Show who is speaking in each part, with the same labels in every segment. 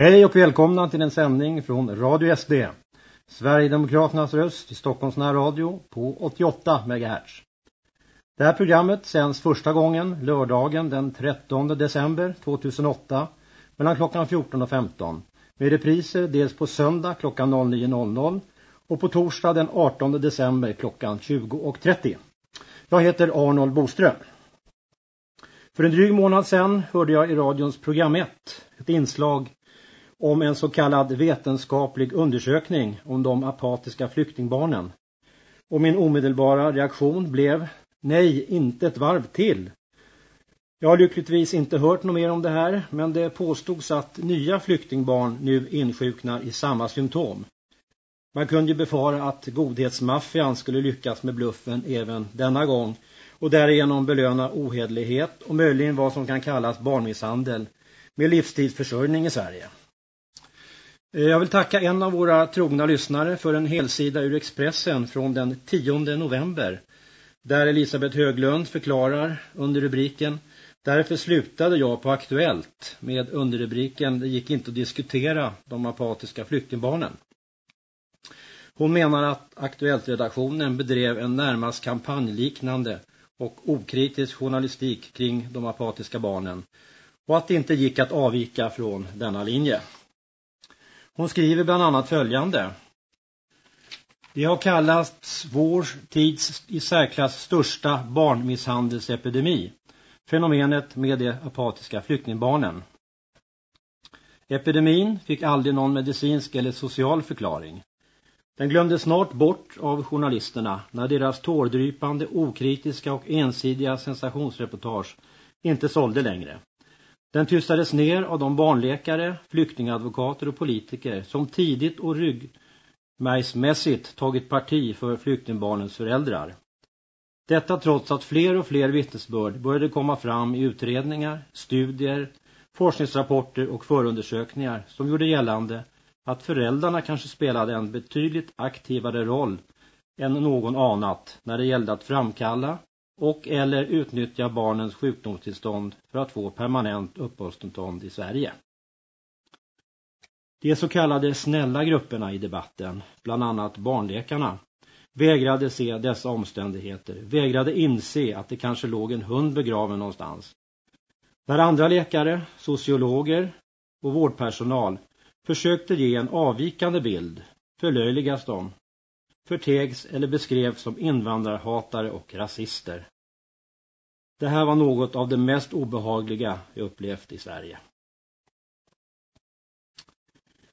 Speaker 1: Hej och välkomna till en sändning från Radio SD. Sverigedemokraternas röst i Stockholms närradio på 88 MHz. Det här programmet sänds första gången lördagen den 13 december 2008 mellan klockan 14 och 15 med repriser dels på söndag klockan 09.00 och på torsdag den 18 december klockan 20.30. Jag heter Arnold Boström. För en dryg månad sedan hörde jag i radions program 1 ett inslag om en så kallad vetenskaplig undersökning om de apatiska flyktingbarnen. Och min omedelbara reaktion blev nej, inte ett varv till. Jag har lyckligtvis inte hört något mer om det här men det påstods att nya flyktingbarn nu insjuknar i samma symptom. Man kunde ju befara att godhetsmaffian skulle lyckas med bluffen även denna gång och därigenom belöna ohedlighet och möjligen vad som kan kallas barnmisshandel med livstidsförsörjning i Sverige. Eh, jag vill tacka en av våra trogna lyssnare för en helsida ur Expressen från den 10 november där Elisabeth Höglund förklarar under rubriken Därför slutade jag på Aktuellt med underrubriken Det gick inte att diskutera de apatiska flyktingbarnen. Hon menar att Aktuellt-redaktionen bedrev en närmast kampanjliknande och okritisk journalistik kring de apatiska barnen och att det inte gick att avvika från denna linje. Hon skriver bland annat följande. Det har kallats vår tids i särklass största barnmisshandelsepidemi. Fenomenet med de apatiska flyktingbarnen. Epidemin fick aldrig någon medicinsk eller social förklaring. Den glömdes snart bort av journalisterna när deras tårdrypande, okritiska och ensidiga sensationsreportage inte sålde längre. Den tystades ner av de barnläkare, flyktingadvokater och politiker som tidigt och ryggmärgsmässigt tagit parti för flyktingbarnens föräldrar. Detta trots att fler och fler vittnesbörd började komma fram i utredningar, studier, forskningsrapporter och förundersökningar som gjorde gällande att föräldrarna kanske spelade en betydligt aktivare roll än någon anat när det gällde att framkalla och eller utnyttja barnens sjukdomstillstånd för att få permanent uppehållstillstånd i Sverige. De så kallade snälla grupperna i debatten, bland annat barnläkarna, vägrade se dessa omständigheter, vägrade inse att det kanske låg en hund begraven någonstans. När andra läkare, sociologer och vårdpersonal försökte ge en avvikande bild förlöjligas de förtegs eller beskrevs som invandrarhatare och rasister. Det här var något av det mest obehagliga jag upplevt i Sverige.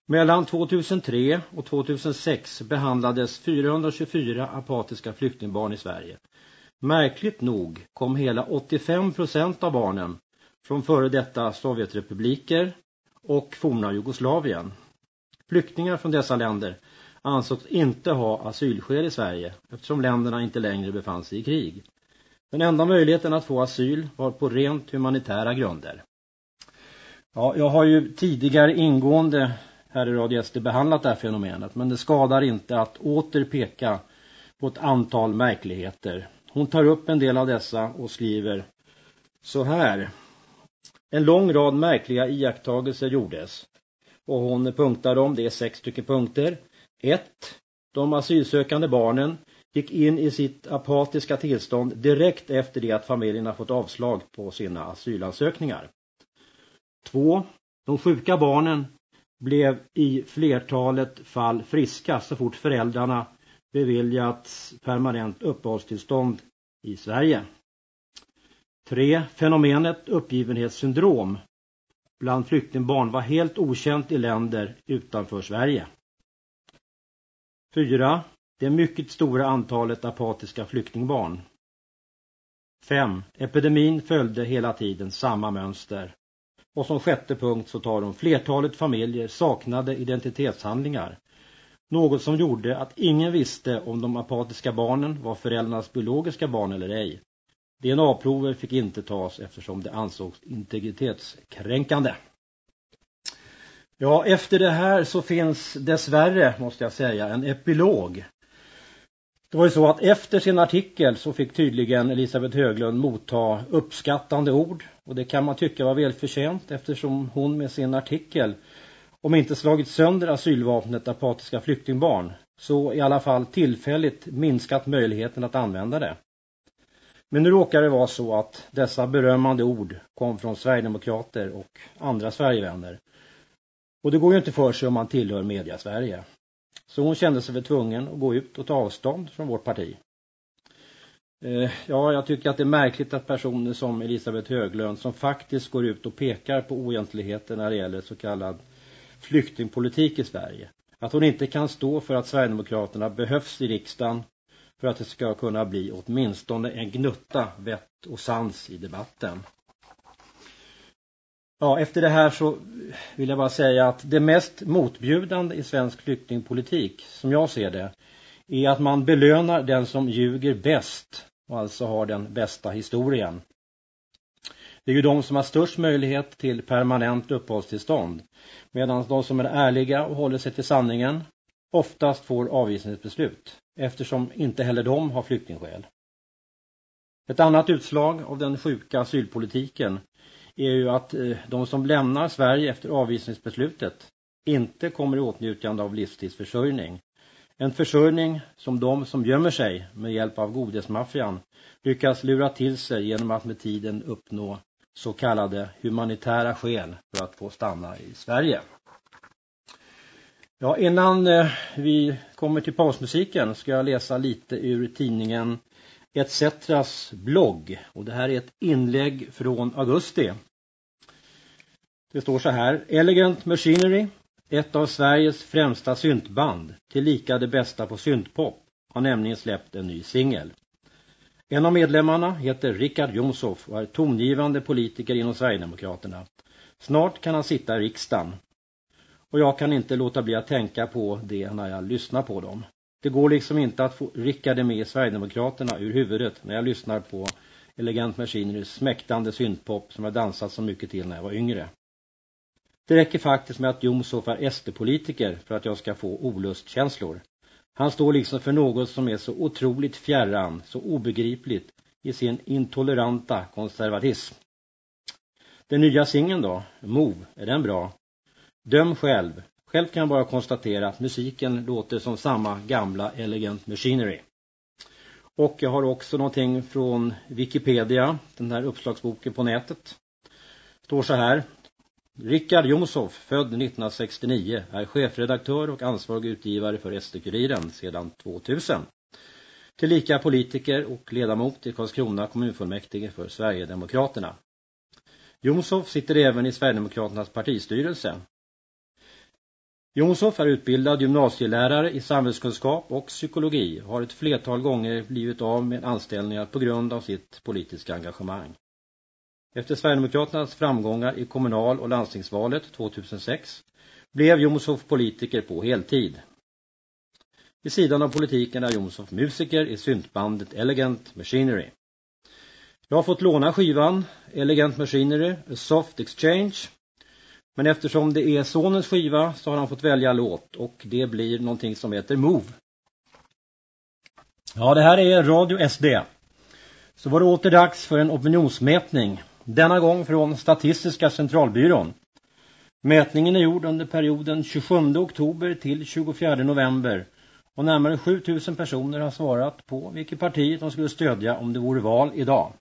Speaker 1: Mellan 2003 och 2006 behandlades 424 apatiska flyktingbarn i Sverige. Märkligt nog kom hela 85 procent av barnen från före detta Sovjetrepubliker och forna Jugoslavien. Flyktingar från dessa länder ansågs inte ha asylskäl i Sverige eftersom länderna inte längre befann sig i krig. Den enda möjligheten att få asyl var på rent humanitära grunder. Ja, jag har ju tidigare ingående här i Radio SD behandlat det här fenomenet men det skadar inte att åter peka på ett antal märkligheter. Hon tar upp en del av dessa och skriver så här. En lång rad märkliga iakttagelser gjordes och hon punktar dem, det är sex stycken punkter. 1. De asylsökande barnen gick in i sitt apatiska tillstånd direkt efter det att familjerna fått avslag på sina asylansökningar. 2. De sjuka barnen blev i flertalet fall friska så fort föräldrarna beviljats permanent uppehållstillstånd i Sverige. 3. Fenomenet uppgivenhetssyndrom bland flyktingbarn var helt okänt i länder utanför Sverige. 4. Det mycket stora antalet apatiska flyktingbarn. 5. Epidemin följde hela tiden samma mönster. Och som sjätte punkt så tar de flertalet familjer saknade identitetshandlingar. Något som gjorde att ingen visste om de apatiska barnen var föräldrarnas biologiska barn eller ej. DNA-prover fick inte tas eftersom det ansågs integritetskränkande. Ja, efter det här så finns dessvärre, måste jag säga, en epilog. Det var ju så att efter sin artikel så fick tydligen Elisabeth Höglund motta uppskattande ord. Och det kan man tycka var välförtjänt eftersom hon med sin artikel om inte slagit sönder asylvapnet apatiska flyktingbarn, så i alla fall tillfälligt minskat möjligheten att använda det. Men nu råkar det vara så att dessa berömmande ord kom från Sverigedemokrater och andra Sverigevänner. Och det går ju inte för sig om man tillhör media Sverige. Så hon kände sig väl tvungen att gå ut och ta avstånd från vårt parti. Eh, ja, jag tycker att det är märkligt att personer som Elisabeth Höglund som faktiskt går ut och pekar på oegentligheter när det gäller så kallad flyktingpolitik i Sverige. Att hon inte kan stå för att Sverigedemokraterna behövs i riksdagen för att det ska kunna bli åtminstone en gnutta vett och sans i debatten. Ja, efter det här så vill jag bara säga att det mest motbjudande i svensk flyktingpolitik, som jag ser det, är att man belönar den som ljuger bäst och alltså har den bästa historien. Det är ju de som har störst möjlighet till permanent uppehållstillstånd, medan de som är ärliga och håller sig till sanningen oftast får avvisningsbeslut, eftersom inte heller de har flyktingskäl. Ett annat utslag av den sjuka asylpolitiken är ju att eh, de som lämnar Sverige efter avvisningsbeslutet inte kommer i åtnjutande av livstidsförsörjning. En försörjning som de som gömmer sig med hjälp av godismaffian lyckas lura till sig genom att med tiden uppnå så kallade humanitära skäl för att få stanna i Sverige. Ja, innan eh, vi kommer till pausmusiken ska jag läsa lite ur tidningen ETCetras blogg. Och det här är ett inlägg från augusti. Det står så här. Elegant Machinery, ett av Sveriges främsta syntband, tillika det bästa på syntpop, har nämligen släppt en ny singel. En av medlemmarna heter Richard Jomshoff och är tongivande politiker inom Sverigedemokraterna. Snart kan han sitta i riksdagen. Och jag kan inte låta bli att tänka på det när jag lyssnar på dem. Det går liksom inte att få Rickard med Sverigedemokraterna ur huvudet när jag lyssnar på Elegant Machinerys smäktande syntpop som jag dansat så mycket till när jag var yngre. Det räcker faktiskt med att Jomshof är SD-politiker för att jag ska få olustkänslor. Han står liksom för något som är så otroligt fjärran, så obegripligt i sin intoleranta konservatism. Den nya singeln då, Move, är den bra? Döm själv. Själv kan jag bara konstatera att musiken låter som samma gamla Elegant Machinery. Och jag har också någonting från Wikipedia, den här uppslagsboken på nätet. Står så här. Rickard Jomshoff, född 1969, är chefredaktör och ansvarig utgivare för SD-Kuriren sedan 2000. Tillika politiker och ledamot i Karlskrona kommunfullmäktige för Sverigedemokraterna. Jomshoff sitter även i Sverigedemokraternas partistyrelse. Jomshoff är utbildad gymnasielärare i samhällskunskap och psykologi och har ett flertal gånger blivit av med anställningar på grund av sitt politiska engagemang. Efter Sverigedemokraternas framgångar i kommunal- och landstingsvalet 2006 blev Jomshof politiker på heltid. Vid sidan av politiken är Jomshof musiker i syntbandet Elegant Machinery. Jag har fått låna skivan Elegant Machinery, A Soft Exchange. Men eftersom det är sonens skiva så har han fått välja låt och det blir någonting som heter Move. Ja, det här är Radio SD. Så var det åter dags för en opinionsmätning denna gång från Statistiska centralbyrån. Mätningen är gjord under perioden 27 oktober till 24 november och närmare 7000 personer har svarat på vilket parti de skulle stödja om det vore val idag.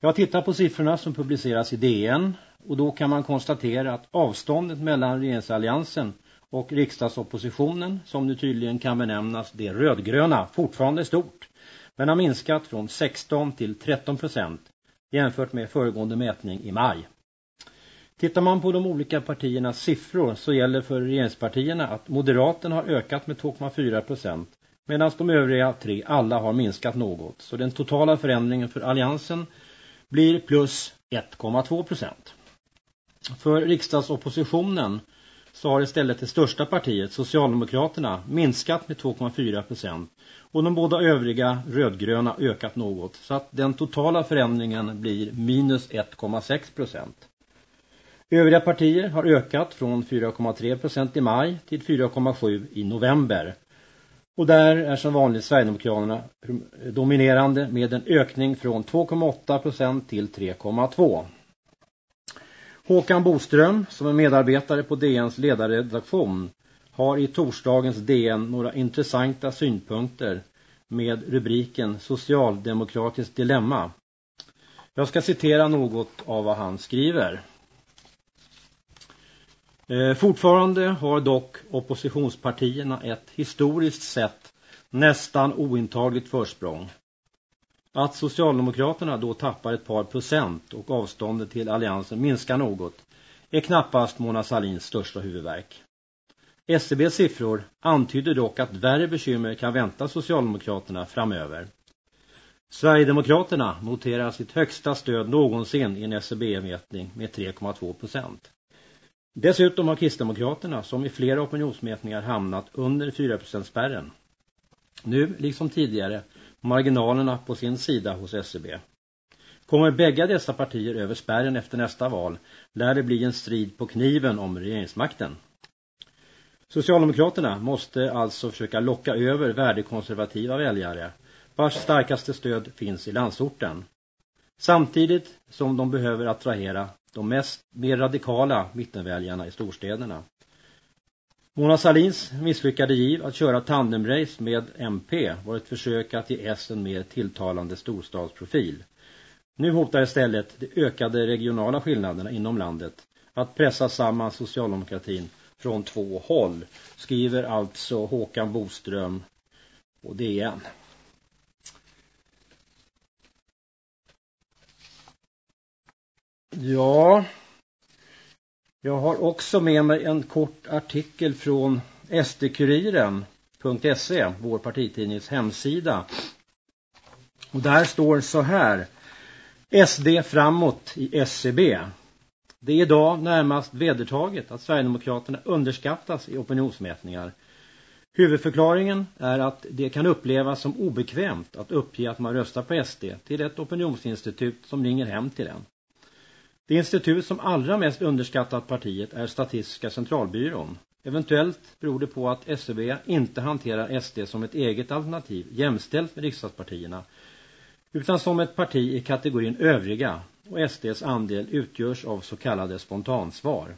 Speaker 1: Jag har tittat på siffrorna som publiceras i DN och då kan man konstatera att avståndet mellan regeringsalliansen och riksdagsoppositionen, som nu tydligen kan benämnas det rödgröna, fortfarande är stort, men har minskat från 16 till 13 procent jämfört med föregående mätning i maj. Tittar man på de olika partiernas siffror så gäller för regeringspartierna att Moderaterna har ökat med 2,4 procent medan de övriga tre alla har minskat något. Så den totala förändringen för alliansen blir plus 1,2 procent. För riksdagsoppositionen så har istället det största partiet, Socialdemokraterna, minskat med 2,4 procent och de båda övriga rödgröna ökat något så att den totala förändringen blir minus 1,6 procent. Övriga partier har ökat från 4,3 procent i maj till 4,7 i november. Och där är som vanligt Sverigedemokraterna dominerande med en ökning från 2,8 procent till 3,2. Håkan Boström, som är medarbetare på DNs ledarredaktion, har i torsdagens DN några intressanta synpunkter med rubriken Socialdemokratiskt dilemma. Jag ska citera något av vad han skriver. Eh, fortfarande har dock oppositionspartierna ett historiskt sett nästan ointagligt försprång. Att Socialdemokraterna då tappar ett par procent och avståndet till alliansen minskar något är knappast Mona Salins största huvudverk. SCBs siffror antyder dock att värre bekymmer kan vänta Socialdemokraterna framöver. Sverigedemokraterna noterar sitt högsta stöd någonsin i en SCB-mätning med 3,2 procent. Dessutom har Kristdemokraterna som i flera opinionsmätningar hamnat under 4%-spärren. Nu, liksom tidigare, marginalerna på sin sida hos SCB. Kommer bägge dessa partier över spärren efter nästa val lär det bli en strid på kniven om regeringsmakten. Socialdemokraterna måste alltså försöka locka över värdekonservativa väljare vars starkaste stöd finns i landsorten. Samtidigt som de behöver attrahera de mest mer radikala mittenväljarna i storstäderna. Mona Salins misslyckade giv att köra tandemrace med MP var ett försök att ge S en mer tilltalande storstadsprofil. Nu hotar istället de ökade regionala skillnaderna inom landet att pressa samman socialdemokratin från två håll, skriver alltså Håkan Boström och DN. Ja, jag har också med mig en kort artikel från sdkuriren.se, vår partitidnings hemsida. Och där står så här. SD framåt i SCB. Det är idag närmast vedertaget att Sverigedemokraterna underskattas i opinionsmätningar. Huvudförklaringen är att det kan upplevas som obekvämt att uppge att man röstar på SD till ett opinionsinstitut som ringer hem till en. Det institut som allra mest underskattat partiet är Statistiska centralbyrån. Eventuellt beror det på att SCB inte hanterar SD som ett eget alternativ jämställt med riksdagspartierna utan som ett parti i kategorin övriga och SDs andel utgörs av så kallade spontansvar.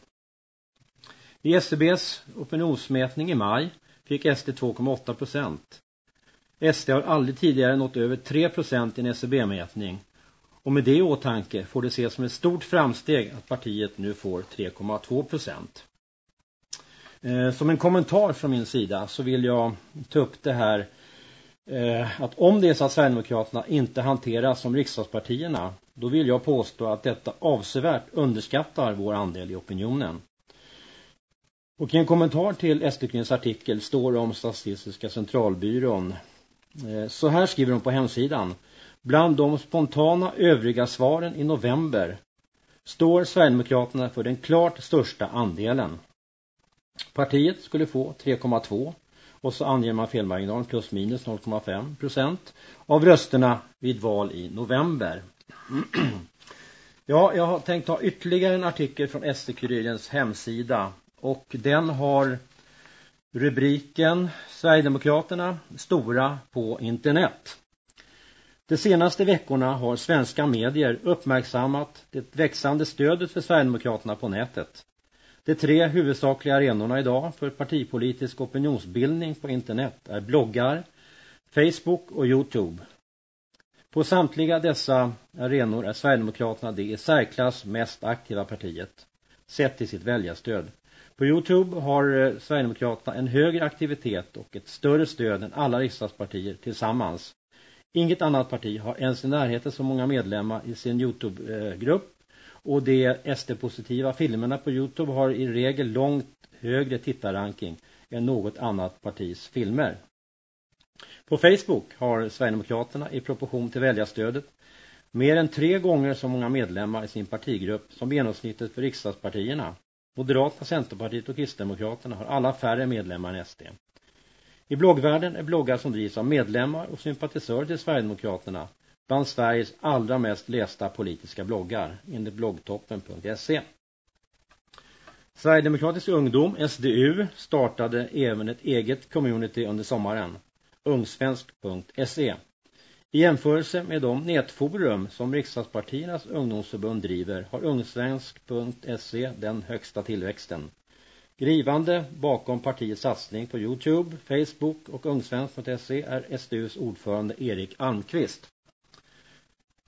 Speaker 1: I SCBs opinionsmätning i maj fick SD 2,8 procent. SD har aldrig tidigare nått över 3 procent i en SCB-mätning och med det i åtanke får det ses som ett stort framsteg att partiet nu får 3,2 procent. Eh, som en kommentar från min sida så vill jag ta upp det här eh, att om det är så att Sverigedemokraterna inte hanteras som riksdagspartierna då vill jag påstå att detta avsevärt underskattar vår andel i opinionen. Och i en kommentar till SDKs artikel står det om Statistiska centralbyrån. Eh, så här skriver de på hemsidan. Bland de spontana övriga svaren i november står Sverigedemokraterna för den klart största andelen. Partiet skulle få 3,2 och så anger man felmarginalen plus minus 0,5 procent av rösterna vid val i november. ja, jag har tänkt ta ytterligare en artikel från SD-kurirens hemsida och den har rubriken Sverigedemokraterna stora på internet. De senaste veckorna har svenska medier uppmärksammat det växande stödet för Sverigedemokraterna på nätet. De tre huvudsakliga arenorna idag för partipolitisk opinionsbildning på internet är bloggar, Facebook och Youtube. På samtliga dessa arenor är Sverigedemokraterna det i särklass mest aktiva partiet, sett till sitt väljarstöd. På Youtube har eh, Sverigedemokraterna en högre aktivitet och ett större stöd än alla riksdagspartier tillsammans. Inget annat parti har ens i närheten så många medlemmar i sin Youtube-grupp och de SD-positiva filmerna på Youtube har i regel långt högre tittarranking än något annat partis filmer. På Facebook har Sverigedemokraterna i proportion till väljarstödet mer än tre gånger så många medlemmar i sin partigrupp som genomsnittet för riksdagspartierna. Moderaterna, Centerpartiet och Kristdemokraterna har alla färre medlemmar än SD. I bloggvärlden är bloggar som drivs av medlemmar och sympatisörer till Sverigedemokraterna bland Sveriges allra mest lästa politiska bloggar enligt bloggtoppen.se. Sverigedemokratisk ungdom, SDU, startade även ett eget community under sommaren, ungsvensk.se. I jämförelse med de nätforum som riksdagspartiernas ungdomsförbund driver har ungsvensk.se den högsta tillväxten. Grivande bakom partiets satsning på Youtube, Facebook och ungsvensk.se är SDUs ordförande Erik Almqvist.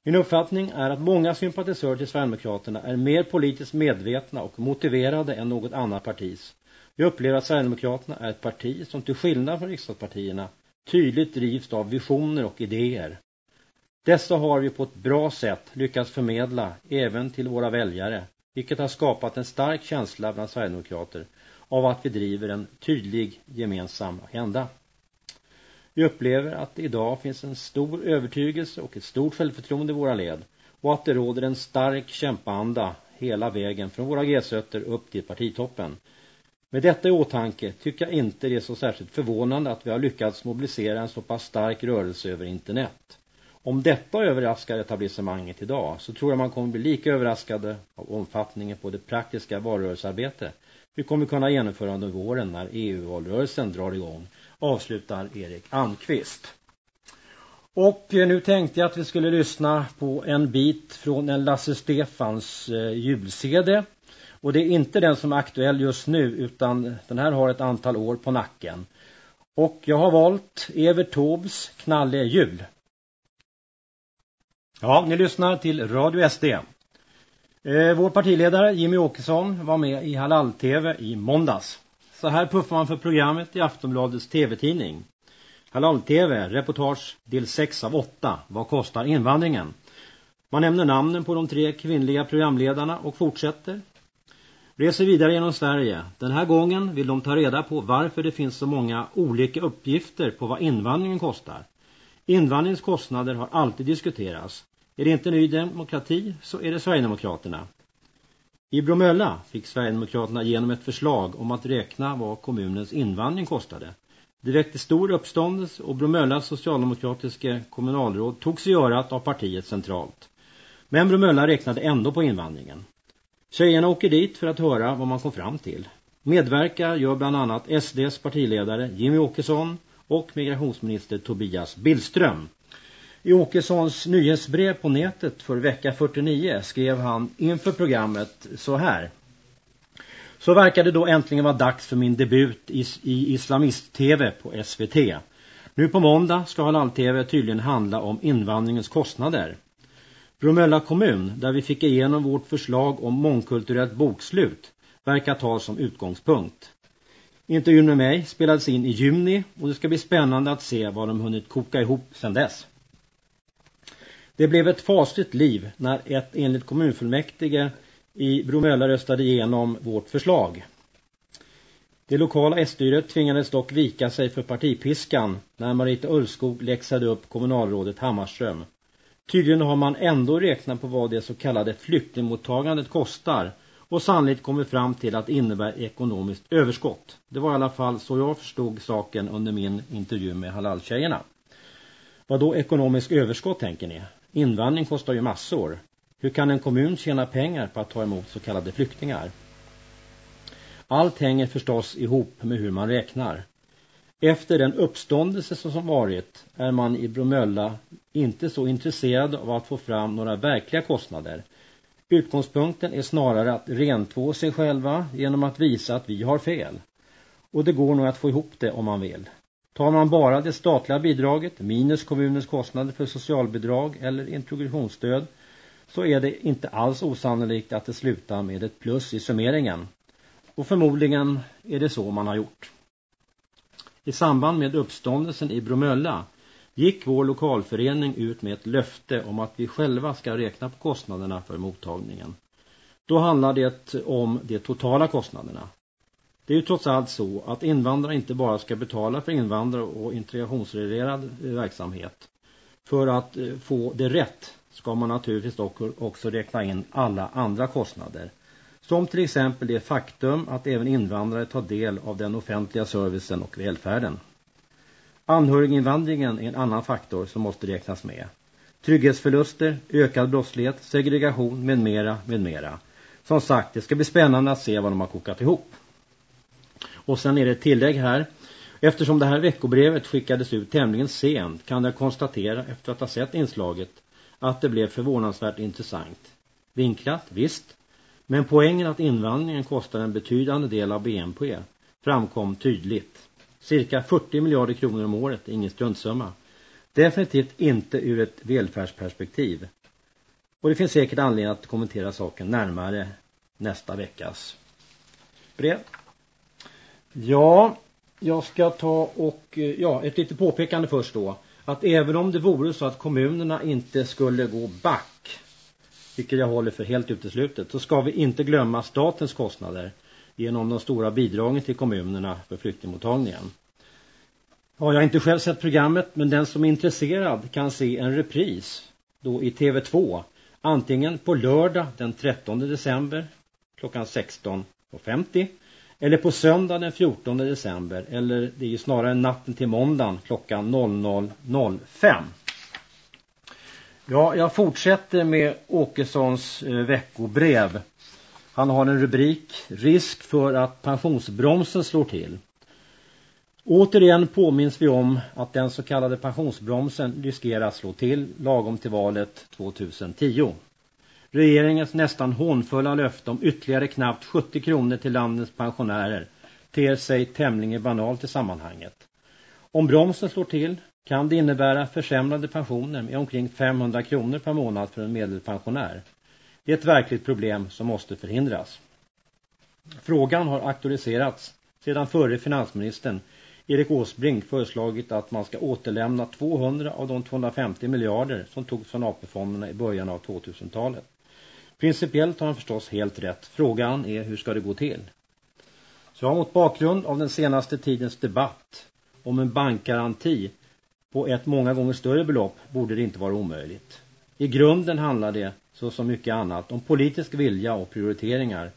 Speaker 1: Min uppfattning är att många sympatisörer till Sverigedemokraterna är mer politiskt medvetna och motiverade än något annat partis. Jag upplever att Sverigedemokraterna är ett parti som till skillnad från riksdagspartierna tydligt drivs av visioner och idéer. Dessa har vi på ett bra sätt lyckats förmedla även till våra väljare, vilket har skapat en stark känsla bland Sverigedemokrater av att vi driver en tydlig gemensam agenda. Vi upplever att det idag finns en stor övertygelse och ett stort självförtroende i våra led och att det råder en stark kämpaanda hela vägen från våra gräsrötter upp till partitoppen. Med detta i åtanke tycker jag inte det är så särskilt förvånande att vi har lyckats mobilisera en så pass stark rörelse över internet. Om detta överraskar etablissemanget idag så tror jag man kommer bli lika överraskade av omfattningen på det praktiska valrörelsearbete vi kommer kunna genomföra under våren när EU-valrörelsen drar igång, avslutar Erik Anqvist. Och eh, nu tänkte jag att vi skulle lyssna på en bit från en Lasse Stefans eh, julcd. julsede. Och det är inte den som är aktuell just nu utan den här har ett antal år på nacken. Och jag har valt Evert Taubes Knalle jul. Ja, ni lyssnar till Radio SD. Eh, vår partiledare Jimmy Åkesson var med i Halal-TV i måndags. Så här puffar man för programmet i Aftonbladets TV-tidning. Halal-TV, reportage del 6 av 8. Vad kostar invandringen? Man nämner namnen på de tre kvinnliga programledarna och fortsätter. Reser vidare genom Sverige. Den här gången vill de ta reda på varför det finns så många olika uppgifter på vad invandringen kostar. Invandringskostnader har alltid diskuterats. Är det inte Ny Demokrati så är det Sverigedemokraterna. I Bromölla fick Sverigedemokraterna igenom ett förslag om att räkna vad kommunens invandring kostade. Det väckte stor uppståndelse och Bromöllas socialdemokratiska kommunalråd tog sig örat av partiet centralt. Men Bromölla räknade ändå på invandringen. Tjejerna åker dit för att höra vad man kom fram till. Medverkar gör bland annat SDs partiledare Jimmy Åkesson och migrationsminister Tobias Billström. I Åkessons nyhetsbrev på nätet för vecka 49 skrev han inför programmet så här. Så verkar det då äntligen vara dags för min debut i, i Islamist-TV på SVT. Nu på måndag ska Halal-TV tydligen handla om invandringens kostnader. Bromölla kommun, där vi fick igenom vårt förslag om mångkulturellt bokslut, verkar ta som utgångspunkt. Intervjun med mig spelades in i juni och det ska bli spännande att se vad de hunnit koka ihop sedan dess. Det blev ett fasligt liv när ett enligt kommunfullmäktige i Bromölla röstade igenom vårt förslag. Det lokala S-styret tvingades dock vika sig för partipiskan när Marita Ulskog läxade upp kommunalrådet Hammarström. Tydligen har man ändå räknat på vad det så kallade flyktingmottagandet kostar och sannolikt kommit fram till att det innebär ekonomiskt överskott. Det var i alla fall så jag förstod saken under min intervju med Halaltjejerna. Vad då ekonomiskt överskott tänker ni? Invandring kostar ju massor. Hur kan en kommun tjäna pengar på att ta emot så kallade flyktingar? Allt hänger förstås ihop med hur man räknar. Efter den uppståndelse som varit är man i Bromölla inte så intresserad av att få fram några verkliga kostnader. Utgångspunkten är snarare att rentvå sig själva genom att visa att vi har fel. Och det går nog att få ihop det om man vill. Tar man bara det statliga bidraget minus kommunens kostnader för socialbidrag eller introduktionsstöd så är det inte alls osannolikt att det slutar med ett plus i summeringen. Och förmodligen är det så man har gjort. I samband med uppståndelsen i Bromölla gick vår lokalförening ut med ett löfte om att vi själva ska räkna på kostnaderna för mottagningen. Då handlar det om de totala kostnaderna. Det är ju trots allt så att invandrare inte bara ska betala för invandrare och integrationsrelaterad eh, verksamhet. För att eh, få det rätt ska man naturligtvis också räkna in alla andra kostnader. Som till exempel det faktum att även invandrare tar del av den offentliga servicen och välfärden. Anhöriginvandringen är en annan faktor som måste räknas med. Trygghetsförluster, ökad brottslighet, segregation med mera, med mera. Som sagt, det ska bli spännande att se vad de har kokat ihop. Och sen är det ett tillägg här. Eftersom det här veckobrevet skickades ut tämligen sent kan jag konstatera efter att ha sett inslaget att det blev förvånansvärt intressant. Vinklat, visst, men poängen att invandringen kostar en betydande del av BNP framkom tydligt. Cirka 40 miljarder kronor om året är ingen struntsumma. Definitivt inte ur ett välfärdsperspektiv. Och det finns säkert anledning att kommentera saken närmare nästa veckas brev. Ja, jag ska ta och, eh, ja, ett litet påpekande först då. Att även om det vore så att kommunerna inte skulle gå back, vilket jag håller för helt uteslutet, så ska vi inte glömma statens kostnader genom de stora bidragen till kommunerna för flyktingmottagningen. Ja, jag har inte själv sett programmet, men den som är intresserad kan se en repris då i TV2, antingen på lördag den 13 december klockan 16.50 eller på söndag den 14 december eller det är ju snarare natten till måndagen klockan 00.05. Ja, jag fortsätter med Åkessons eh, veckobrev. Han har en rubrik Risk för att pensionsbromsen slår till. Återigen påminns vi om att den så kallade pensionsbromsen riskerar att slå till lagom till valet 2010. Regeringens nästan hånfulla löfte om ytterligare knappt 70 kronor till landets pensionärer ter sig tämligen banalt i sammanhanget. Om bromsen slår till kan det innebära försämrade pensioner med omkring 500 kronor per månad för en medelpensionär. Det är ett verkligt problem som måste förhindras. Frågan har aktualiserats sedan förre finansministern Erik Åsbrink föreslagit att man ska återlämna 200 av de 250 miljarder som togs från AP-fonderna i början av 2000-talet. Principiellt har han förstås helt rätt. Frågan är hur ska det gå till? Så mot bakgrund av den senaste tidens debatt om en bankgaranti på ett många gånger större belopp borde det inte vara omöjligt. I grunden handlar det, så som mycket annat, om politisk vilja och prioriteringar.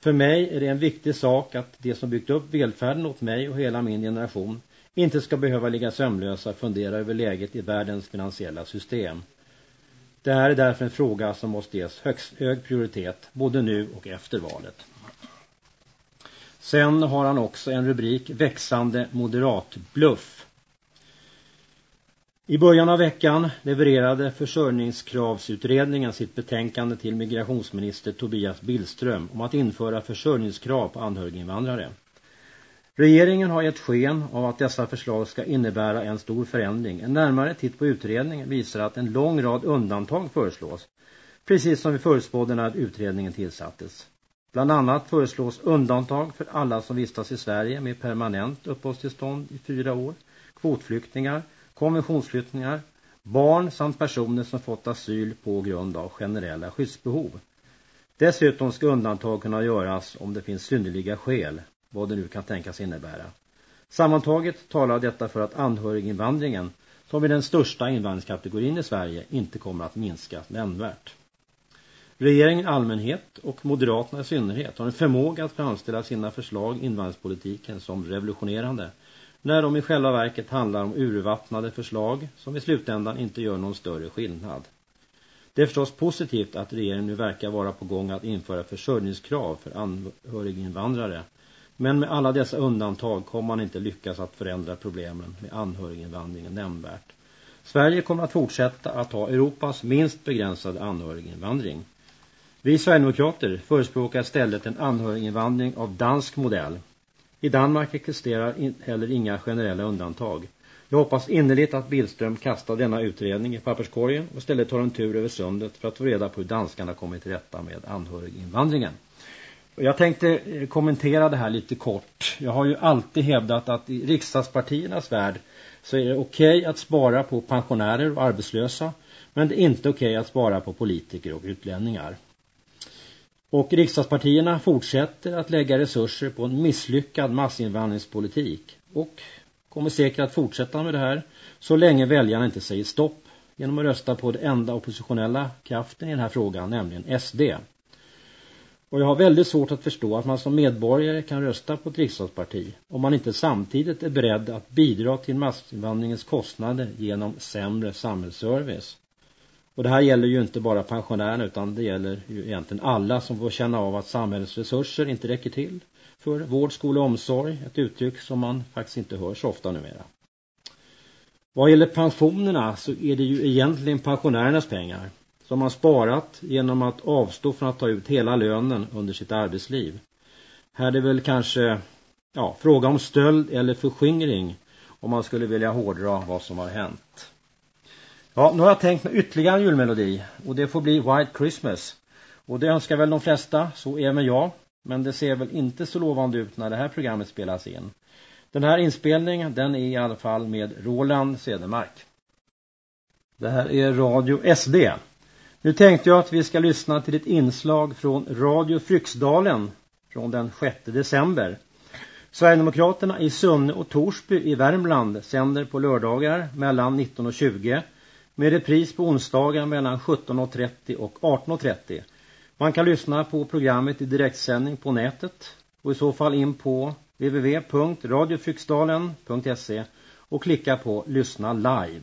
Speaker 1: För mig är det en viktig sak att de som byggt upp välfärden åt mig och hela min generation inte ska behöva ligga sömnlösa och fundera över läget i världens finansiella system. Det här är därför en fråga som måste ges högst hög prioritet både nu och efter valet. Sen har han också en rubrik Växande moderatbluff. I början av veckan levererade försörjningskravsutredningen sitt betänkande till migrationsminister Tobias Billström om att införa försörjningskrav på anhöriginvandrare. Regeringen har gett sken av att dessa förslag ska innebära en stor förändring. En närmare titt på utredningen visar att en lång rad undantag föreslås. Precis som vi förutspådde när utredningen tillsattes. Bland annat föreslås undantag för alla som vistas i Sverige med permanent uppehållstillstånd i fyra år, kvotflyktingar, konventionsflyktingar, barn samt personer som fått asyl på grund av generella skyddsbehov. Dessutom ska undantag kunna göras om det finns synnerliga skäl, vad det nu kan tänkas innebära. Sammantaget talar detta för att anhöriginvandringen, som är den största invandringskategorin i Sverige, inte kommer att minska nämnvärt. Regeringen i allmänhet och Moderaterna i synnerhet har en förmåga att framställa sina förslag i invandringspolitiken som revolutionerande när de i själva verket handlar om urvattnade förslag som i slutändan inte gör någon större skillnad. Det är förstås positivt att regeringen nu verkar vara på gång att införa försörjningskrav för anhöriginvandrare men med alla dessa undantag kommer man inte lyckas att förändra problemen med anhöriginvandringen nämnvärt. Sverige kommer att fortsätta att ha Europas minst begränsade anhöriginvandring. Vi Sverigedemokrater förespråkar istället en anhöriginvandring av dansk modell. I Danmark existerar heller inga generella undantag. Jag hoppas innerligt att Billström kastar denna utredning i papperskorgen och istället tar en tur över sundet för att få reda på hur danskarna kommit till rätta med anhöriginvandringen. Jag tänkte eh, kommentera det här lite kort. Jag har ju alltid hävdat att i riksdagspartiernas värld så är det okej okay att spara på pensionärer och arbetslösa men det är inte okej okay att spara på politiker och utlänningar. Och riksdagspartierna fortsätter att lägga resurser på en misslyckad massinvandringspolitik och kommer säkert att fortsätta med det här så länge väljarna inte säger stopp genom att rösta på det enda oppositionella kraften i den här frågan, nämligen SD. Och jag har väldigt svårt att förstå att man som medborgare kan rösta på ett riksdagsparti om man inte samtidigt är beredd att bidra till massinvandringens kostnader genom sämre samhällsservice. Och det här gäller ju inte bara pensionärerna utan det gäller ju egentligen alla som får känna av att samhällets resurser inte räcker till för vård, skola och omsorg. Ett uttryck som man faktiskt inte hör så ofta numera. Vad gäller pensionerna så är det ju egentligen pensionärernas pengar som man sparat genom att avstå från att ta ut hela lönen under sitt arbetsliv. Här är det väl kanske ja, fråga om stöld eller förskingring om man skulle vilja hårdra vad som har hänt. Ja, nu har jag tänkt mig ytterligare en julmelodi och det får bli White Christmas. Och det önskar väl de flesta, så även jag. Men det ser väl inte så lovande ut när det här programmet spelas in. Den här inspelningen, den är i alla fall med Roland Cedermark. Det här är Radio SD. Nu tänkte jag att vi ska lyssna till ett inslag från Radio Fryksdalen från den 6 december. Sverigedemokraterna i Sunne och Torsby i Värmland sänder på lördagar mellan 19 och 20 med repris på onsdagar mellan 17.30 och 18.30. Man kan lyssna på programmet i direktsändning på nätet och i så fall in på www.radiofryksdalen.se och klicka på lyssna live.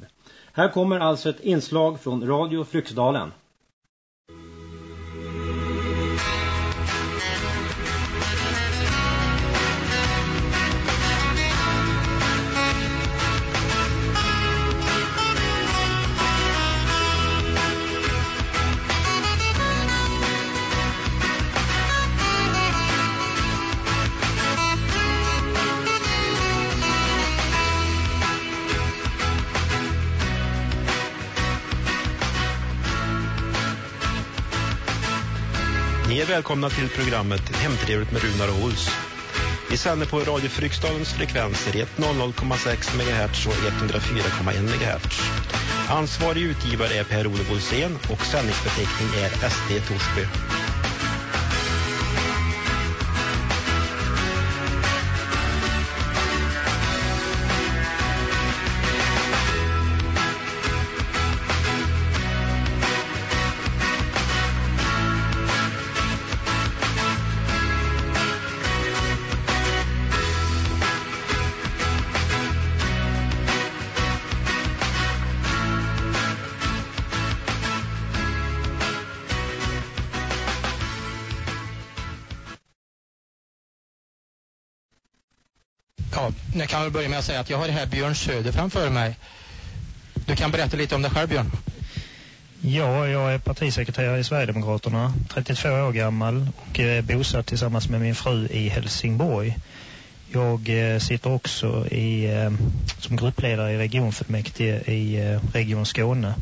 Speaker 1: Här kommer alltså ett inslag från Radio Fryksdalen.
Speaker 2: Är välkomna till programmet Hemtrevligt med Runar och Ols. Vi sänder på Radio Fryksdalens frekvenser 100,6 MHz och 104,1 MHz. Ansvarig utgivare är Per-Olof Olsén och sändningsbeteckning är SD Torsby.
Speaker 3: Jag kan väl börja med att säga att jag har här Björn Söder framför mig. Du kan berätta lite om dig själv Björn.
Speaker 4: Ja, jag är partisekreterare i Sverigedemokraterna, 32 år gammal och är bosatt tillsammans med min fru i Helsingborg. Jag eh, sitter också i, eh, som gruppledare i regionfullmäktige i eh, Region Skåne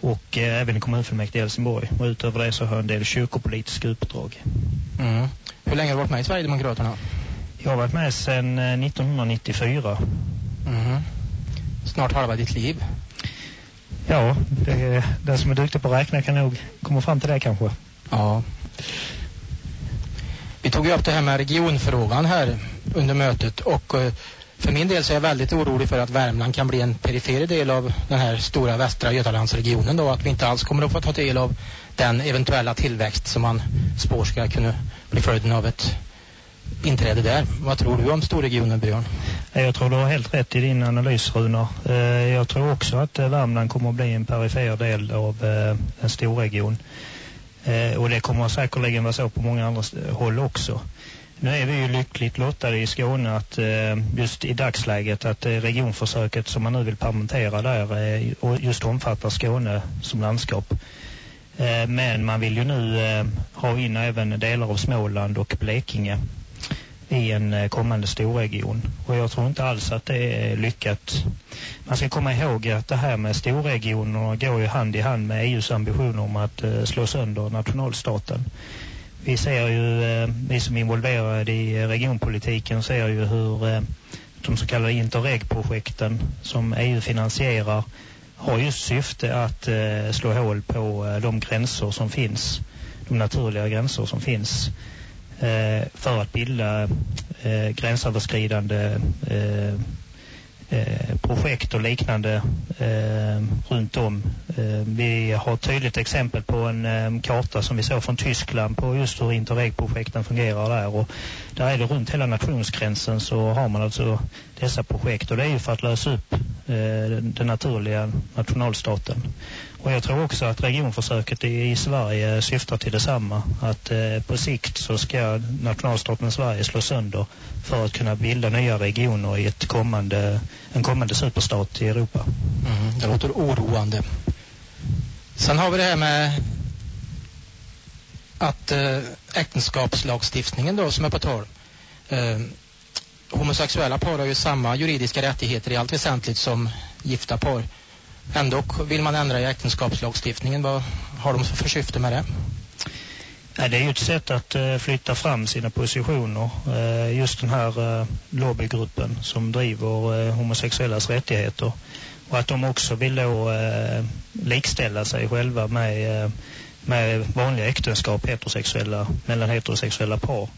Speaker 4: och även i kommunfullmäktige i Helsingborg. Och utöver det så har jag en del kyrkopolitiska uppdrag.
Speaker 3: Mm. Hur länge har du varit med i Sverigedemokraterna?
Speaker 4: Jag har varit med sedan 1994.
Speaker 3: Mm. Snart halva ditt liv.
Speaker 4: Ja, det, den som är duktig på att räkna kan nog komma fram till det kanske.
Speaker 3: Ja. Vi tog ju upp det här med regionfrågan här under mötet och eh, för min del så är jag väldigt orolig för att Värmland kan bli en perifer del av den här stora västra Götalandsregionen då. Att vi inte alls kommer att få ta del av den eventuella tillväxt som man spår ska kunna bli följden av ett inträde där. Vad tror du om storregionen Björn?
Speaker 4: Jag tror du har helt rätt i din analys Runar. Eh, jag tror också att eh, Värmland kommer att bli en perifer del av eh, en storregion. Och det kommer säkerligen vara så på många andra håll också. Nu är vi ju lyckligt lottade i Skåne att just i dagsläget att regionförsöket som man nu vill permentera där just omfattar Skåne som landskap. Men man vill ju nu ha in även delar av Småland och Blekinge i en eh, kommande storregion. Och jag tror inte alls att det är lyckat. Man ska komma ihåg att det här med storregioner går ju hand i hand med EUs ambitioner om att eh, slå sönder nationalstaten. Vi ser ju, eh, vi som är involverade i regionpolitiken ser ju hur de så kallade Interreg-projekten som EU finansierar har just syfte att slå hål på de gränser som finns, de naturliga gränser som finns Eh, för att bilda eh, gränsöverskridande eh, eh projekt och liknande eh, runt om. Vi har ett tydligt exempel på en karta som vi såg från Tyskland på just hur Interreg-projekten fungerar där och där är det runt hela nationsgränsen så har man alltså dessa projekt och det är ju för att lösa upp den naturliga nationalstaten. Och jag tror också att regionförsöket i Sverige syftar till detsamma. Att eh, på sikt så ska nationalstaten Sverige slå sönder för att kunna bilda nya regioner i ett kommande, en kommande superstat i Europa.
Speaker 3: Mm, det låter oroande. Sen har vi det här med att eh, äktenskapslagstiftningen då som är på tal. Eh, homosexuella par har ju samma juridiska rättigheter i allt väsentligt som gifta par. Ändå vill man ändra i äktenskapslagstiftningen. Vad har de för syfte med det?
Speaker 4: Nej, det är ju ett sätt att uh, flytta fram sina positioner. Uh, just den här uh, lobbygruppen som driver homosexuellas rättigheter. Och att de också vill då likställa sig själva med med vanliga äktenskap heterosexuella, mellan heterosexuella par.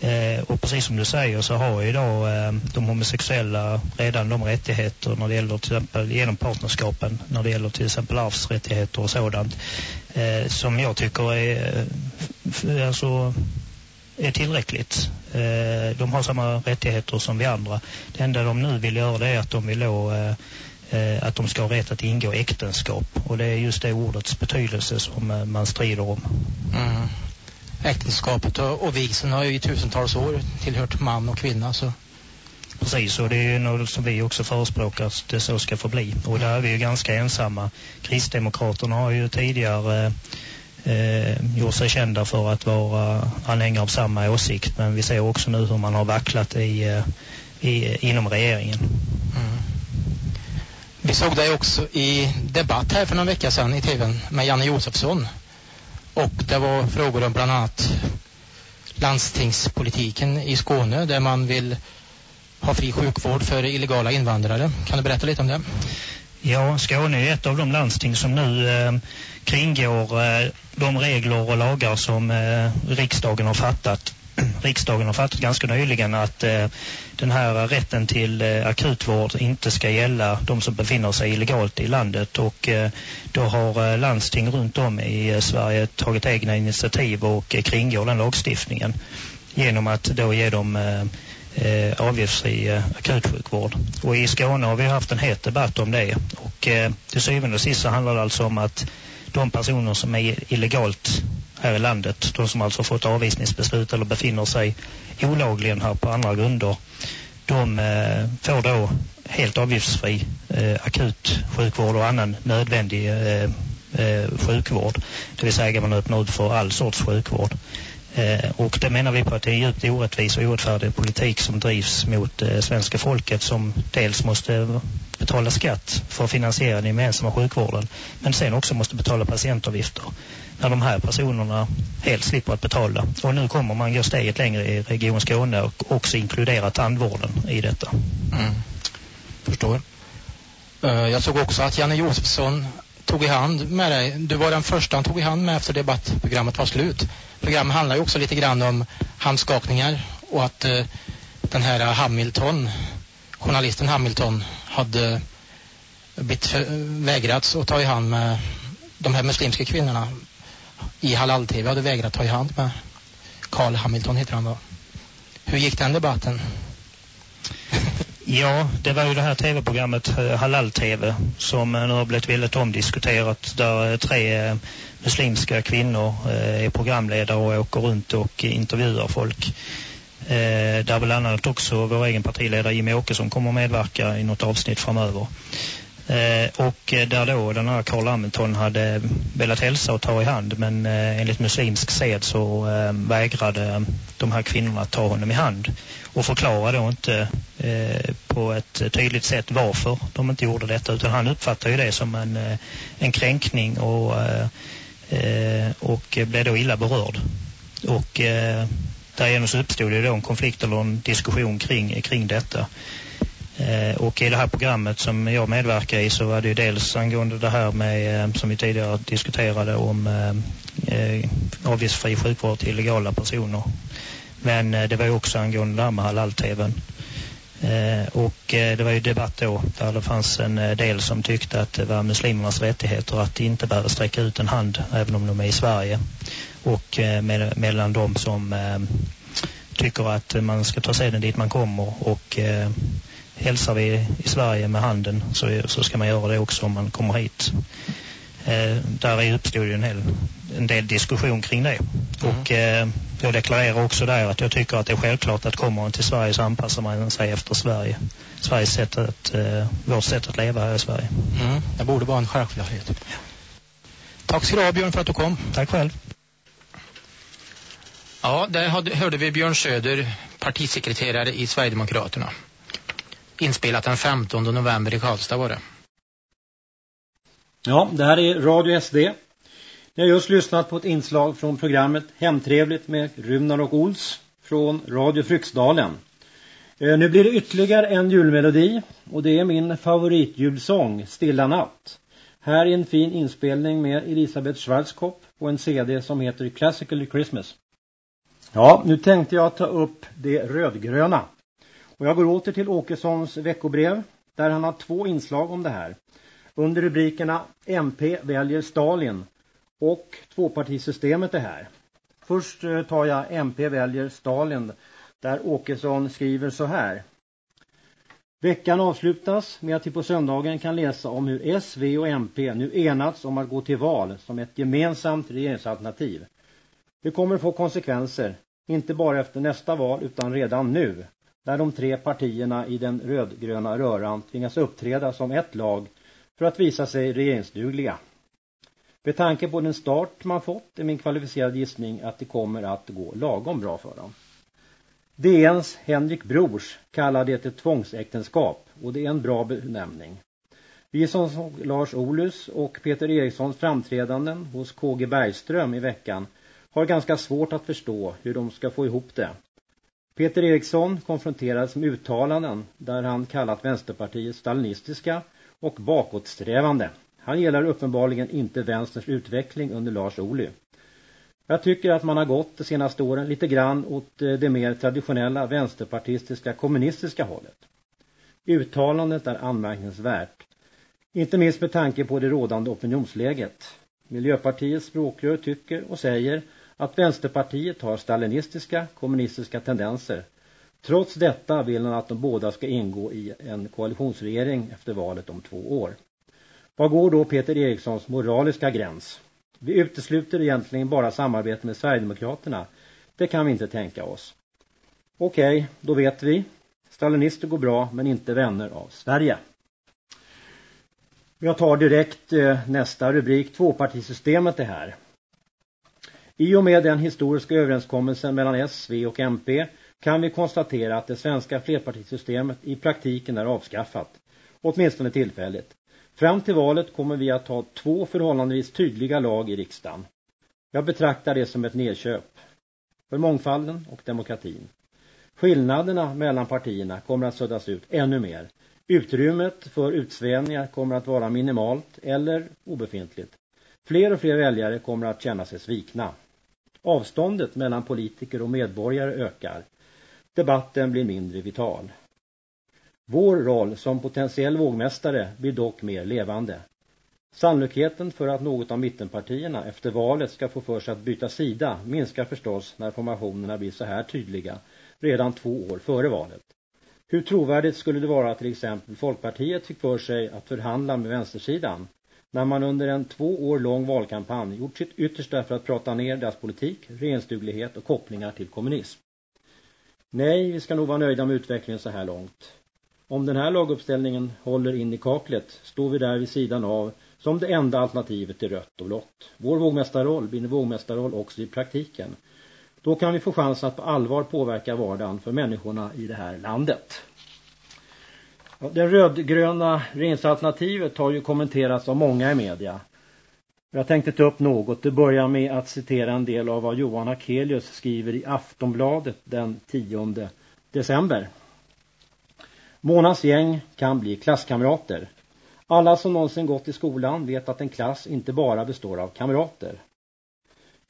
Speaker 4: Eh, och precis som du säger så har ju idag eh, de homosexuella redan de rättigheter när det gäller till exempel genom partnerskapen, när det gäller till exempel arvsrättigheter och sådant eh, som jag tycker är eh, alltså är tillräckligt. Eh, de har samma rättigheter som vi andra. Det enda de nu vill göra det är att de vill då eh, eh, att de ska ha rätt att ingå äktenskap. Och det är just det ordets betydelse som eh, man strider om.
Speaker 3: Mm. Äktenskapet och, och vigseln har ju i tusentals år tillhört man och kvinna. Så.
Speaker 4: Precis, och det är ju något som vi också förespråkar att det så ska förbli. Och där är vi ju ganska ensamma. Kristdemokraterna har ju tidigare eh, gjort sig kända för att vara anhängare av samma åsikt. Men vi ser också nu hur man har vacklat i, eh, i, inom regeringen. Mm.
Speaker 3: Vi såg dig också i debatt här för några vecka sedan i tvn med Janne Josefsson. Och det var frågor om bland annat landstingspolitiken i Skåne där man vill ha fri sjukvård för illegala invandrare. Kan du berätta lite om det?
Speaker 4: Ja, Skåne är ett av de landsting som nu eh, kringgår eh, de regler och lagar som eh, riksdagen har fattat riksdagen har fattat ganska nyligen att eh, den här rätten till eh, akutvård inte ska gälla de som befinner sig illegalt i landet och eh, då har eh, landsting runt om i eh, Sverige tagit egna initiativ och eh, kringgår den lagstiftningen genom att då ge dem eh, eh, avgiftsfri eh, akutsjukvård. Och i Skåne har vi haft en het debatt om det och eh, till syvende och sist så handlar det alltså om att de personer som är illegalt här i landet, de som alltså fått avvisningsbeslut eller befinner sig olagligen här på andra grunder, de eh, får då helt avgiftsfri eh, akut sjukvård och annan nödvändig eh, eh sjukvård. Det vill säga man öppnar ut för all sorts sjukvård. Eh, och det menar vi på att det är djupt orättvis och orättfärdig politik som drivs mot eh, svenska folket som dels måste betala skatt för att finansiera den gemensamma sjukvården men sen också måste betala patientavgifter när de här personerna helt slipper att betala. Och nu kommer man gå steget längre i Region Skåne och också inkludera tandvården i detta. Mm.
Speaker 3: Förstår. Eh, jag såg också att Janne Josefsson tog i hand med dig. Du var den första han tog i hand med efter debattprogrammet var slut. Programmet handlar ju också lite grann om handskakningar och att eh, den här Hamilton, journalisten Hamilton, hade blivit vägrats att ta i hand med de här muslimska kvinnorna i Halal-TV hade vägrat ta i hand med Carl Hamilton heter han då. Hur gick den debatten?
Speaker 4: Ja, det var ju det här tv-programmet eh, Halal-TV som eh, nu har blivit väldigt omdiskuterat där eh, tre muslimska kvinnor är programledare och åker runt och intervjuar folk. Där bland annat också vår egen partiledare Jimmy Åkesson kommer att medverka i något avsnitt framöver. Eh, och eh, där då den här Carl Hamilton hade velat hälsa och ta i hand men eh, enligt muslimsk sed så vägrade de här kvinnorna att ta honom i hand och förklarade då inte på ett tydligt sätt varför de inte gjorde detta utan han uppfattade ju det som en, en kränkning och, och blev då illa berörd. Och därigenom så uppstod det då en konflikt eller en diskussion kring, kring detta. Eh, och i det här programmet som jag medverkar i så var det ju dels angående det här med eh, som vi tidigare diskuterade om eh, eh avgiftsfri sjukvård till illegala personer. Men eh, det var ju också angående det här med halal-tvn. och det var ju debatt då där det fanns en del som tyckte att det var muslimernas rättigheter att inte behöva sträcka ut en hand även om de är i Sverige. Och med, mellan de som tycker att man ska ta seden dit man kommer och hälsar vi i Sverige med handen så, så ska man göra det också om man kommer hit. Eh, där uppstod ju en, hel, en del diskussion kring det. Mm. Och eh, jag deklarerar också där att jag tycker att det är självklart att kommer man till Sverige så anpassar man sig efter Sverige. Sveriges sätt att, eh, vårt sätt att leva här i Sverige.
Speaker 3: Mm. Det borde vara en självklarhet. Tack ska du ha Björn för att du kom.
Speaker 4: Tack själv.
Speaker 3: Ja, där hörde vi Björn Söder, partisekreterare i Sverigedemokraterna. Inspelat den 15 november i Karlstad var det.
Speaker 1: Ja, det här är Radio SD. Ni har just lyssnat på ett inslag från programmet Hemtrevligt med Runar och Ols från Radio Fryksdalen. Eh, nu blir det ytterligare en julmelodi och det är min favoritjulsång Stilla natt. Här är en fin inspelning med Elisabeth Schwarzkopf på en CD som heter Classical Christmas. Ja, nu tänkte jag ta upp det rödgröna. Och jag går åter till Åkessons veckobrev där han har två inslag om det här. Under rubrikerna MP väljer Stalin och tvåpartisystemet är här. Först eh, tar jag MP väljer Stalin där Åkesson skriver så här. Veckan avslutas med att vi på söndagen kan läsa om hur S, V och MP nu enats om att gå till val som ett gemensamt regeringsalternativ. Det kommer få konsekvenser, inte bara efter nästa val utan redan nu, där de tre partierna i den rödgröna röran tvingas uppträda som ett lag för att visa sig regeringsdugliga. Med tanke på den start man fått är min kvalificerade gissning att det kommer att gå lagom bra för dem. DNs Henrik Brors kallar det ett tvångsäktenskap och det är en bra benämning. Vi som såg Lars Olus och Peter Erikssons framträdanden hos KG Bergström i veckan har ganska svårt att förstå hur de ska få ihop det. Peter Eriksson konfronterades med uttalanden där han kallat Vänsterpartiet stalinistiska och bakåtsträvande. Han gillar uppenbarligen inte vänsterns utveckling under Lars Ohly. Jag tycker att man har gått de senaste åren lite grann åt eh, det mer traditionella vänsterpartistiska kommunistiska hållet. Uttalandet är anmärkningsvärt. Inte minst med tanke på det rådande opinionsläget. Miljöpartiets språkrör tycker och säger att Vänsterpartiet har stalinistiska kommunistiska tendenser. Trots detta vill han att de båda ska ingå i en koalitionsregering efter valet om två år. Var går då Peter Erikssons moraliska gräns? Vi utesluter egentligen bara samarbete med Sverigedemokraterna. Det kan vi inte tänka oss. Okej, okay, då vet vi. Stalinister går bra men inte vänner av Sverige. Jag tar direkt eh, nästa rubrik. Tvåpartisystemet är här. I och med den historiska överenskommelsen mellan S, V och MP kan vi konstatera att det svenska flerpartisystemet i praktiken är avskaffat. Åtminstone tillfälligt. Fram till valet kommer vi att ha två förhållandevis tydliga lag i riksdagen. Jag betraktar det som ett nedköp. För mångfalden och demokratin. Skillnaderna mellan partierna kommer att suddas ut ännu mer. Utrymmet för utsvävningar kommer att vara minimalt eller obefintligt. Fler och fler väljare kommer att känna sig svikna. Avståndet mellan politiker och medborgare ökar. Debatten blir mindre vital. Vår roll som potentiell vågmästare blir dock mer levande. Sannolikheten för att något av mittenpartierna efter valet ska få för sig att byta sida minskar förstås när formationerna blir så här tydliga redan två år före valet. Hur trovärdigt skulle det vara att till exempel Folkpartiet fick för sig att förhandla med vänstersidan när man under en två år lång valkampanj gjort sitt yttersta för att prata ner deras politik, regeringsduglighet och kopplingar till kommunism. Nej, vi ska nog vara nöjda med utvecklingen så här långt. Om den här laguppställningen håller in i kaklet står vi där vid sidan av som det enda alternativet till rött och blått. Vår vågmästarroll blir en vågmästarroll också i praktiken. Då kan vi få chans att på allvar påverka vardagen för människorna i det här landet. Det rödgröna regeringsalternativet har ju kommenterats av många i media. Jag tänkte ta upp något. Det börjar med att citera en del av vad Johan Akelius skriver i Aftonbladet den 10 december. Månas gäng kan bli klasskamrater. Alla som någonsin gått i skolan vet att en klass inte bara består av kamrater.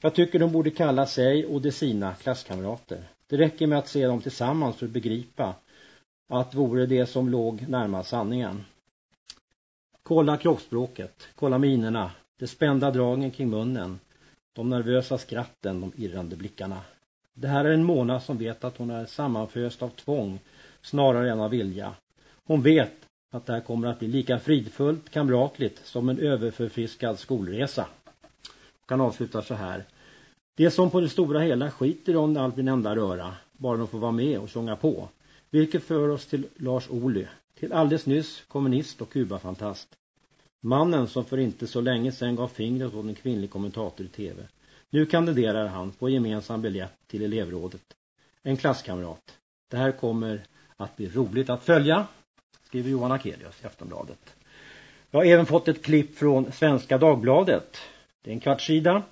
Speaker 1: Jag tycker de borde kalla sig och de sina klasskamrater. Det räcker med att se dem tillsammans för att begripa att vore det som låg närmast sanningen. Kolla kroppsspråket, kolla minerna, de spända dragen kring munnen, de nervösa skratten, de irrande blickarna. Det här är en Mona som vet att hon är sammanföst av tvång snarare än av vilja. Hon vet att det här kommer att bli lika fridfullt kamratligt som en överförfriskad skolresa. Kan avsluta så här. Det som på det stora hela skiter om allt blir en enda röra, bara de får vara med och sjunga på. Vilket för oss till Lars Ohly, till alldeles nyss kommunist och Kubafantast. Mannen som för inte så länge sedan gav fingret åt en kvinnlig kommentator i tv. Nu kandiderar han på gemensam biljett till elevrådet. En klasskamrat. Det här kommer att bli roligt att följa, skriver Johan Akelius i Aftonbladet. Jag har även fått ett klipp från Svenska Dagbladet. Det är en kvartssida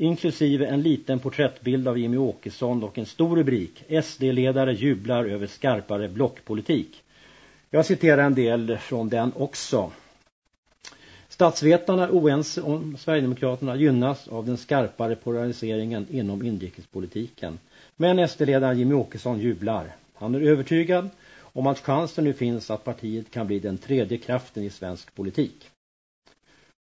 Speaker 1: inklusive en liten porträttbild av Jimmy Åkesson och en stor rubrik SD-ledare jublar över skarpare blockpolitik. Jag citerar en del från den också. Statsvetarna är oense om Sverigedemokraterna gynnas av den skarpare polariseringen inom inrikespolitiken. Men SD-ledaren Jimmy Åkesson jublar. Han är övertygad om att chansen nu finns att partiet kan bli den tredje kraften i svensk politik.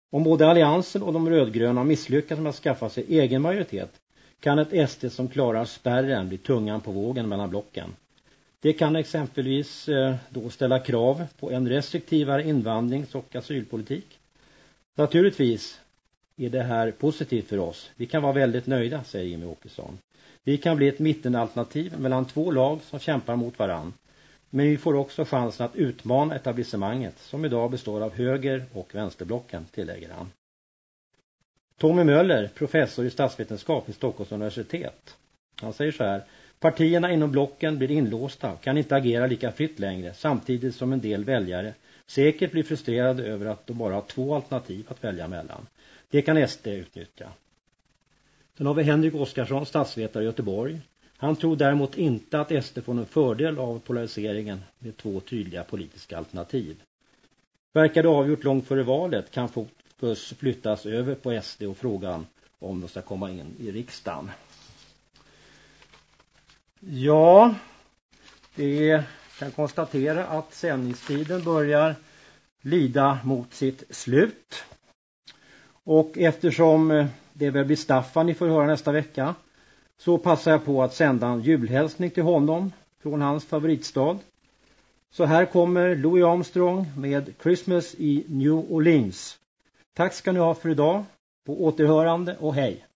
Speaker 1: Om både alliansen och de rödgröna misslyckas med att skaffa sig egen majoritet kan ett SD som klarar spärren bli tungan på vågen mellan blocken. Det kan exempelvis eh, då ställa krav på en restriktivare invandrings- och asylpolitik. Naturligtvis är det här positivt för oss. Vi kan vara väldigt nöjda, säger Jimmy Åkesson. Vi kan bli ett mittenalternativ mellan två lag som kämpar mot varann. Men vi får också chansen att utmana etablissemanget som idag består av höger- och vänsterblocken, tillägger han. Tommy Möller, professor i statsvetenskap vid Stockholms universitet. Han säger så här. Partierna inom blocken blir inlåsta och kan inte agera lika fritt längre samtidigt som en del väljare säkert blir frustrerade över att de bara har två alternativ att välja mellan. Det kan SD utnyttja. Sen har vi Henrik Oskarsson, statsvetare i Göteborg. Han tror däremot inte att SD får någon fördel av polariseringen med två tydliga politiska alternativ. Verkar det avgjort långt före valet kan fokus flyttas över på SD och frågan om de ska komma in i riksdagen. Ja, det kan konstatera att sändningstiden börjar lida mot sitt slut. Och eftersom det väl blir Staffan ni får höra nästa vecka så passar jag på att sända en julhälsning till honom från hans favoritstad. Så här kommer Louis Armstrong med Christmas i New Orleans. Tack ska ni ha för idag. På återhörande och hej!